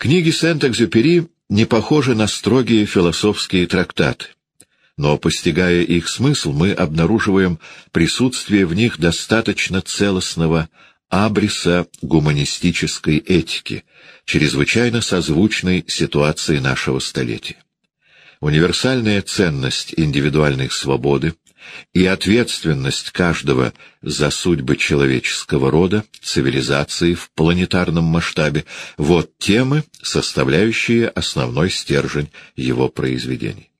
Книги Сент-Экзюпери не похожи на строгие философские трактаты, но, постигая их смысл, мы обнаруживаем присутствие в них достаточно целостного абриса гуманистической этики, чрезвычайно созвучной ситуации нашего столетия. Универсальная ценность индивидуальной свободы и ответственность каждого за судьбы человеческого рода, цивилизации в планетарном масштабе — вот темы, составляющие основной стержень его произведений.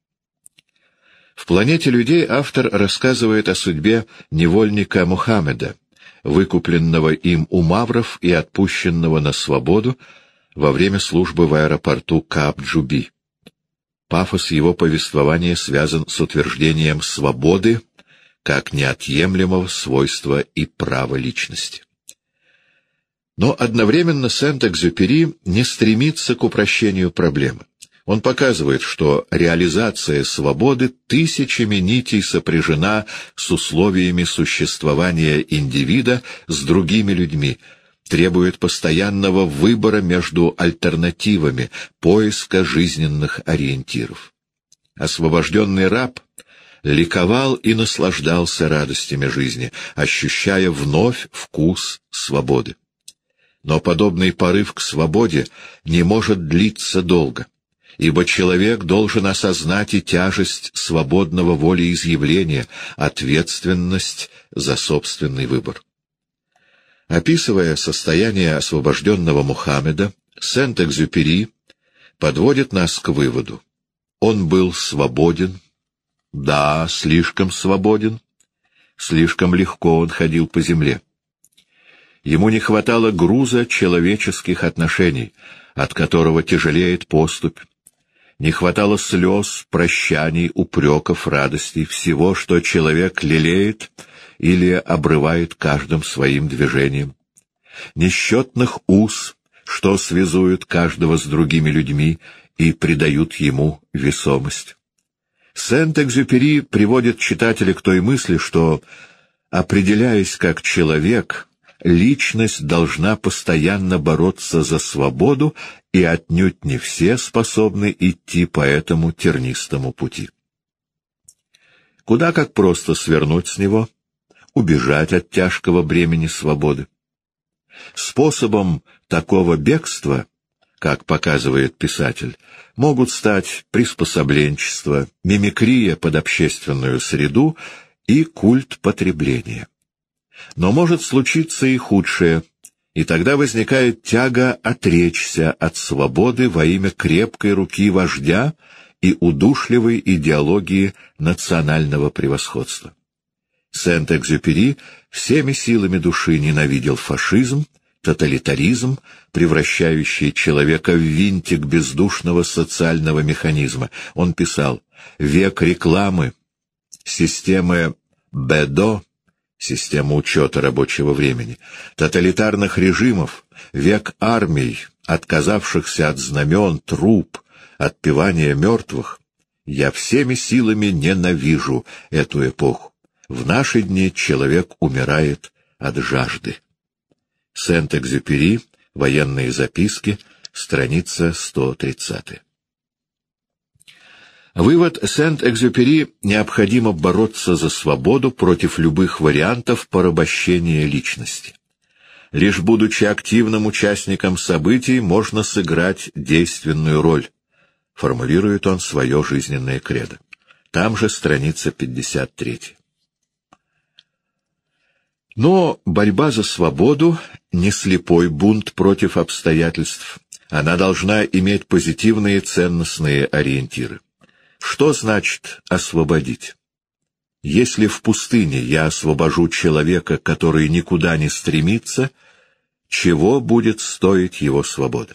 В «Планете людей» автор рассказывает о судьбе невольника Мухаммеда, выкупленного им у мавров и отпущенного на свободу во время службы в аэропорту Кап-Джуби. Пафос его повествования связан с утверждением свободы как неотъемлемого свойства и права личности. Но одновременно Сент-Экзюпери не стремится к упрощению проблемы. Он показывает, что реализация свободы тысячами нитей сопряжена с условиями существования индивида с другими людьми, требует постоянного выбора между альтернативами, поиска жизненных ориентиров. Освобожденный раб ликовал и наслаждался радостями жизни, ощущая вновь вкус свободы. Но подобный порыв к свободе не может длиться долго ибо человек должен осознать и тяжесть свободного волеизъявления, ответственность за собственный выбор. Описывая состояние освобожденного Мухаммеда, Сент-Экзюпери подводит нас к выводу. Он был свободен, да, слишком свободен, слишком легко он ходил по земле. Ему не хватало груза человеческих отношений, от которого тяжелеет поступь, не хватало слез, прощаний, упреков, радостей, всего, что человек лелеет или обрывает каждым своим движением. Несчетных уз, что связуют каждого с другими людьми и придают ему весомость. Сент-Экзюпери приводит читателя к той мысли, что, определяясь как человек, личность должна постоянно бороться за свободу, и отнюдь не все способны идти по этому тернистому пути. Куда как просто свернуть с него, убежать от тяжкого бремени свободы. Способом такого бегства, как показывает писатель, могут стать приспособленчество, мимикрия под общественную среду и культ потребления. Но может случиться и худшее, и тогда возникает тяга отречься от свободы во имя крепкой руки вождя и удушливой идеологии национального превосходства. Сент-Экзюпери всеми силами души ненавидел фашизм, тоталитаризм, превращающий человека в винтик бездушного социального механизма. Он писал «Век рекламы, системы Бедо, система учета рабочего времени, тоталитарных режимов, век армий, отказавшихся от знамен, труп, отпевания мертвых, я всеми силами ненавижу эту эпоху. В наши дни человек умирает от жажды. Сент-Экзюпери, военные записки, страница 130. Вывод Сент-Экзюпери — необходимо бороться за свободу против любых вариантов порабощения личности. Лишь будучи активным участником событий, можно сыграть действенную роль. Формулирует он свое жизненное кредо. Там же страница 53. Но борьба за свободу — не слепой бунт против обстоятельств. Она должна иметь позитивные ценностные ориентиры. Что значит освободить? Если в пустыне я освобожу человека, который никуда не стремится, чего будет стоить его свобода?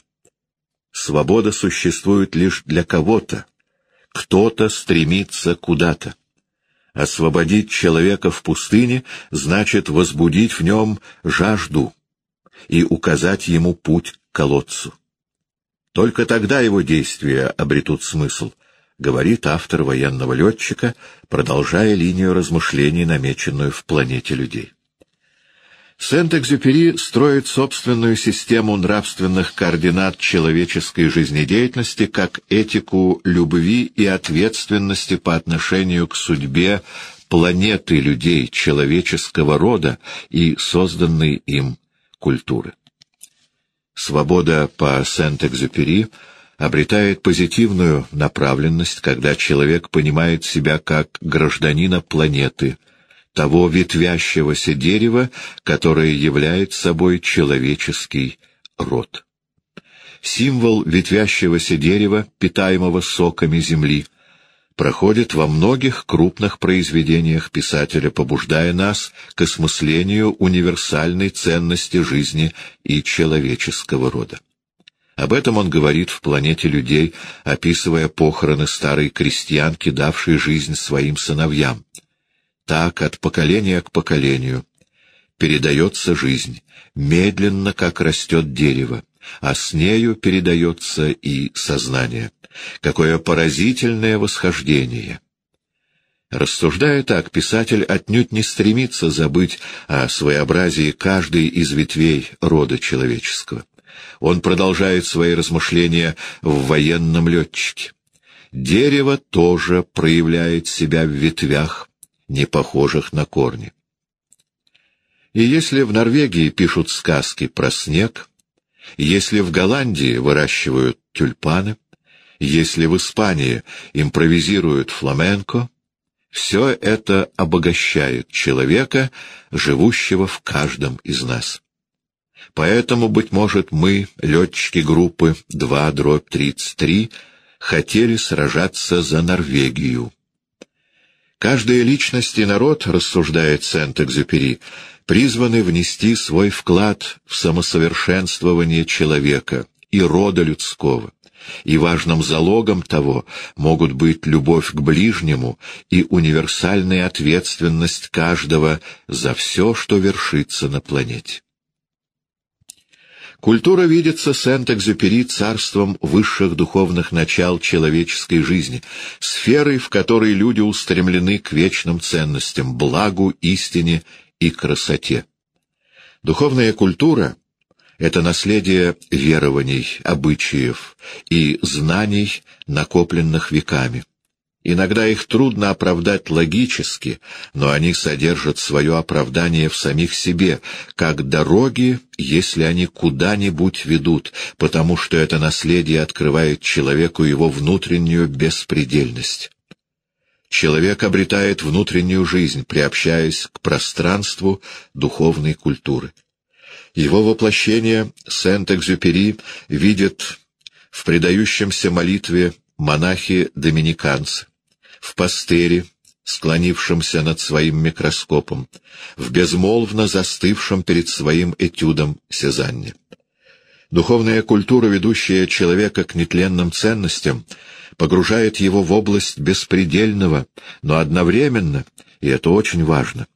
Свобода существует лишь для кого-то. Кто-то стремится куда-то. Освободить человека в пустыне значит возбудить в нем жажду и указать ему путь к колодцу. Только тогда его действия обретут смысл — говорит автор военного летчика, продолжая линию размышлений, намеченную в планете людей. Сент-Экзюпери строит собственную систему нравственных координат человеческой жизнедеятельности как этику любви и ответственности по отношению к судьбе планеты людей человеческого рода и созданной им культуры. Свобода по Сент-Экзюпери обретает позитивную направленность, когда человек понимает себя как гражданина планеты – того ветвящегося дерева, которое является собой человеческий род. Символ ветвящегося дерева, питаемого соками земли, проходит во многих крупных произведениях писателя, побуждая нас к осмыслению универсальной ценности жизни и человеческого рода. Об этом он говорит в «Планете людей», описывая похороны старой крестьянки, давшей жизнь своим сыновьям. Так от поколения к поколению передается жизнь, медленно, как растет дерево, а с нею передается и сознание. Какое поразительное восхождение! Рассуждая так, писатель отнюдь не стремится забыть о своеобразии каждой из ветвей рода человеческого. Он продолжает свои размышления в военном летчике. Дерево тоже проявляет себя в ветвях, не похожих на корни. И если в Норвегии пишут сказки про снег, если в Голландии выращивают тюльпаны, если в Испании импровизируют фламенко, все это обогащает человека, живущего в каждом из нас. Поэтому, быть может, мы, летчики группы 2-33, хотели сражаться за Норвегию. Каждая личность и народ, рассуждает Сент-Экзюпери, призваны внести свой вклад в самосовершенствование человека и рода людского, и важным залогом того могут быть любовь к ближнему и универсальная ответственность каждого за все, что вершится на планете. Культура видится Сент-Экзюпери царством высших духовных начал человеческой жизни, сферой, в которой люди устремлены к вечным ценностям, благу, истине и красоте. Духовная культура — это наследие верований, обычаев и знаний, накопленных веками. Иногда их трудно оправдать логически, но они содержат свое оправдание в самих себе, как дороги, если они куда-нибудь ведут, потому что это наследие открывает человеку его внутреннюю беспредельность. Человек обретает внутреннюю жизнь, приобщаясь к пространству духовной культуры. Его воплощение Сент-Экзюпери видит в предающемся молитве монахи-доминиканцы в пастыре, склонившемся над своим микроскопом, в безмолвно застывшем перед своим этюдом Сезанне. Духовная культура, ведущая человека к нетленным ценностям, погружает его в область беспредельного, но одновременно, и это очень важно,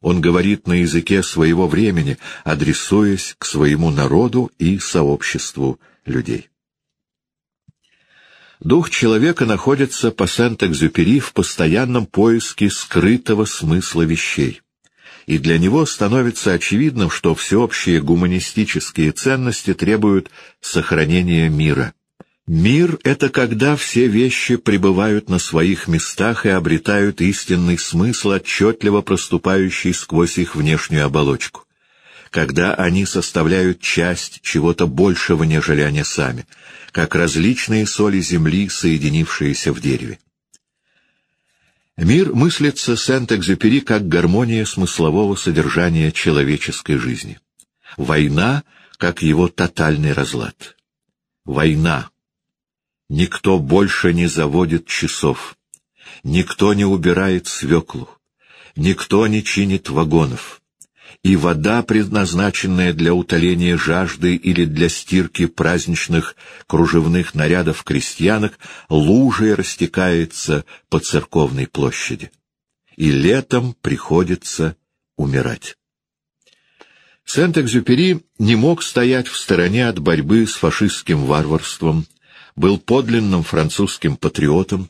он говорит на языке своего времени, адресуясь к своему народу и сообществу людей. Дух человека находится по Сент-Экзюпери в постоянном поиске скрытого смысла вещей. И для него становится очевидным, что всеобщие гуманистические ценности требуют сохранения мира. Мир — это когда все вещи пребывают на своих местах и обретают истинный смысл, отчетливо проступающий сквозь их внешнюю оболочку когда они составляют часть чего-то большего, нежели они сами, как различные соли земли, соединившиеся в дереве. Мир мыслится Сент-Экзюпери как гармония смыслового содержания человеческой жизни. Война как его тотальный разлад. Война. Никто больше не заводит часов. Никто не убирает свеклу. Никто не чинит вагонов и вода, предназначенная для утоления жажды или для стирки праздничных кружевных нарядов крестьянок, лужей растекается по церковной площади. И летом приходится умирать. Сент-Экзюпери не мог стоять в стороне от борьбы с фашистским варварством, был подлинным французским патриотом,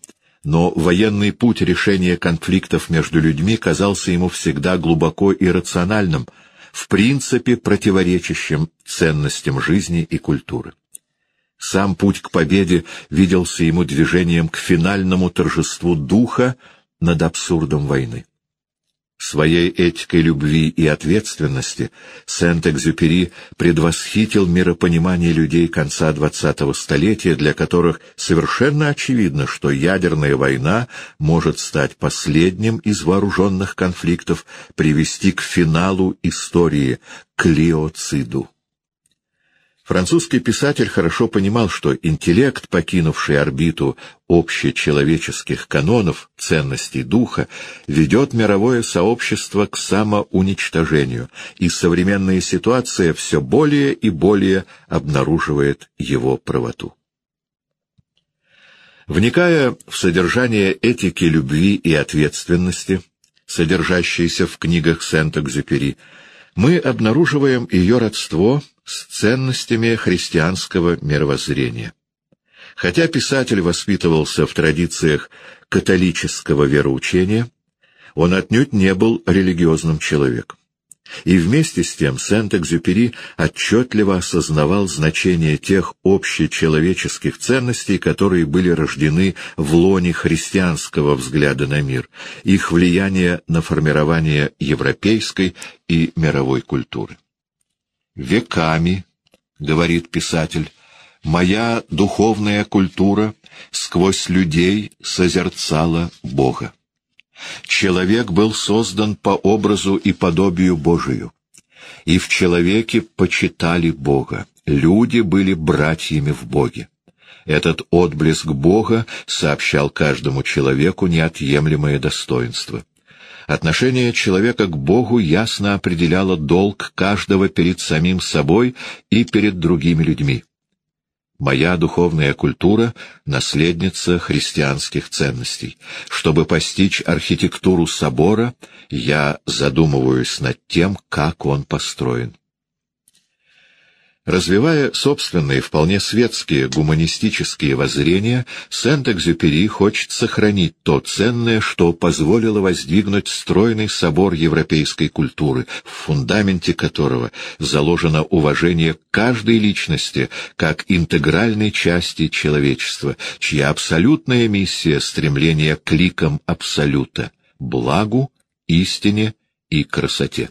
но военный путь решения конфликтов между людьми казался ему всегда глубоко иррациональным, в принципе противоречащим ценностям жизни и культуры. Сам путь к победе виделся ему движением к финальному торжеству духа над абсурдом войны. Своей этикой любви и ответственности Сент-Экзюпери предвосхитил миропонимание людей конца XX столетия, для которых совершенно очевидно, что ядерная война может стать последним из вооруженных конфликтов, привести к финалу истории, к леоциду. Французский писатель хорошо понимал, что интеллект, покинувший орбиту общечеловеческих канонов, ценностей духа, ведет мировое сообщество к самоуничтожению, и современная ситуация все более и более обнаруживает его правоту. Вникая в содержание этики любви и ответственности, содержащейся в книгах Сент-Экзюпери, мы обнаруживаем ее родство – с ценностями христианского мировоззрения. Хотя писатель воспитывался в традициях католического вероучения, он отнюдь не был религиозным человеком. И вместе с тем Сент-Экзюпери отчетливо осознавал значение тех общечеловеческих ценностей, которые были рождены в лоне христианского взгляда на мир, их влияние на формирование европейской и мировой культуры. Веками, — говорит писатель, — моя духовная культура сквозь людей созерцала Бога. Человек был создан по образу и подобию Божию, и в человеке почитали Бога, люди были братьями в Боге. Этот отблеск Бога сообщал каждому человеку неотъемлемое достоинство. Отношение человека к Богу ясно определяло долг каждого перед самим собой и перед другими людьми. Моя духовная культура — наследница христианских ценностей. Чтобы постичь архитектуру собора, я задумываюсь над тем, как он построен. Развивая собственные, вполне светские гуманистические воззрения, Сент-Экзюпери хочет сохранить то ценное, что позволило воздвигнуть стройный собор европейской культуры, в фундаменте которого заложено уважение каждой личности как интегральной части человечества, чья абсолютная миссия — стремление к ликам Абсолюта, благу, истине и красоте.